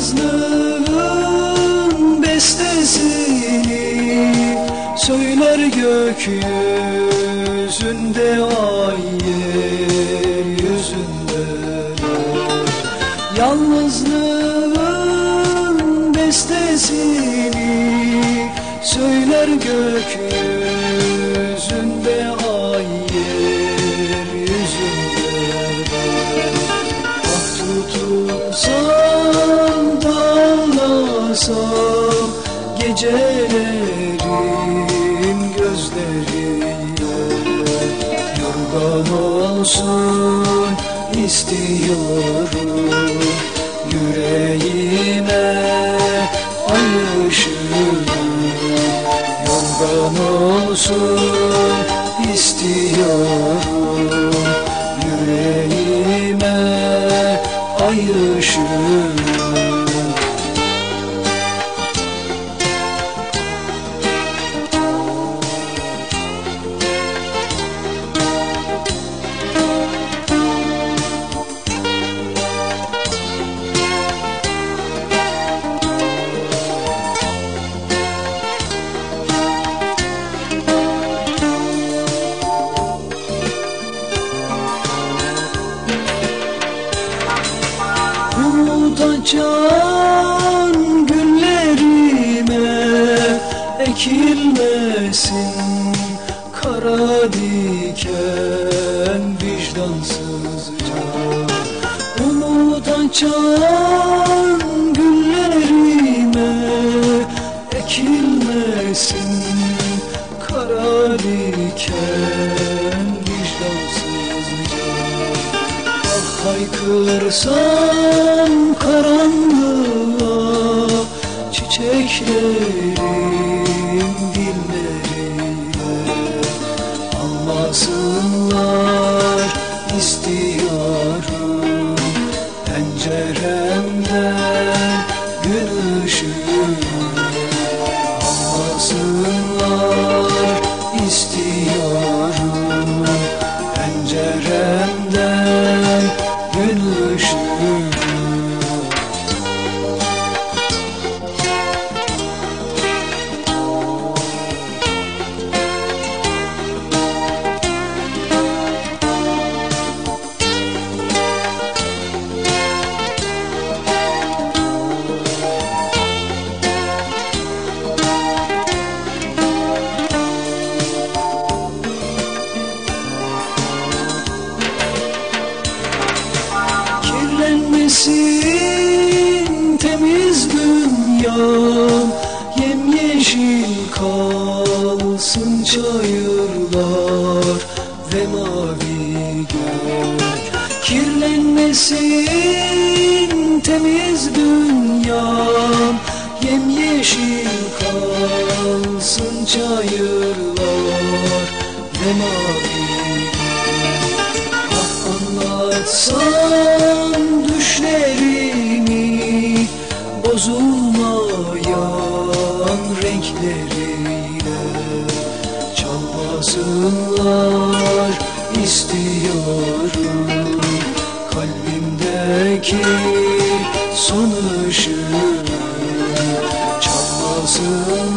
yalnızlığın bestesini Söyler gökyüzünde ay yüzünde Yalnızlığın bestesini Söyler gökyüzünde ay yüzünde Ah tutulsa dağlasam gecelerin gözleriyle Yorgan olsun istiyorum. Yüreğime ay ışığı Yorgan olsun istiyorum. Yüreğime ay Umut açan güllerime ekilmesin. Kara diken vicdansızca. Umut açan güllerime ekilmesin. Kara diken haykırsam karanlığa Çiçeklerin dilleriyle Almasınlar istiyorum Kirlenmesin temiz dünyam Yemyeşil kalsın çayırlar ve mavi gök Kirlenmesin temiz dünyam Yemyeşil kalsın çayırlar ve mavi anlatsam düşlerimi Bozulmayan renkleriyle Çalmasınlar istiyorum. Kalbimdeki son ışığı Çalmasınlar